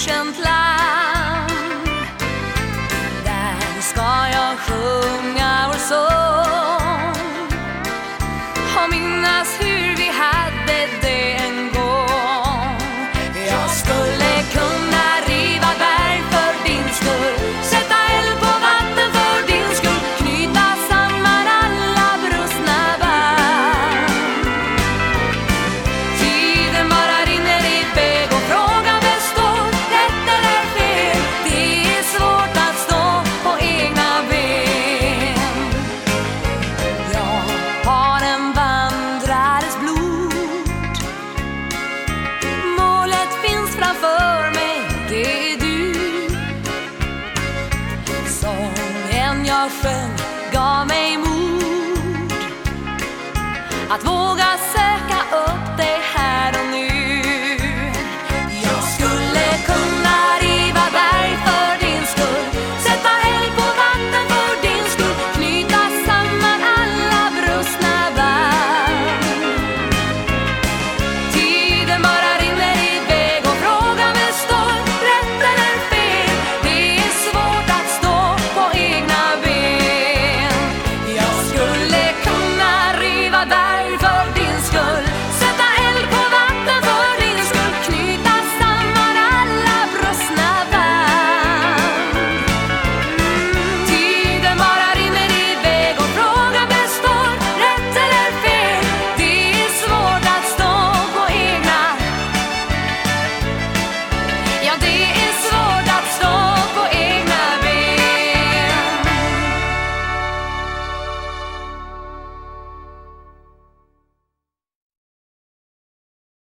ancient life. Sången jag sjöng gav mig mod att våga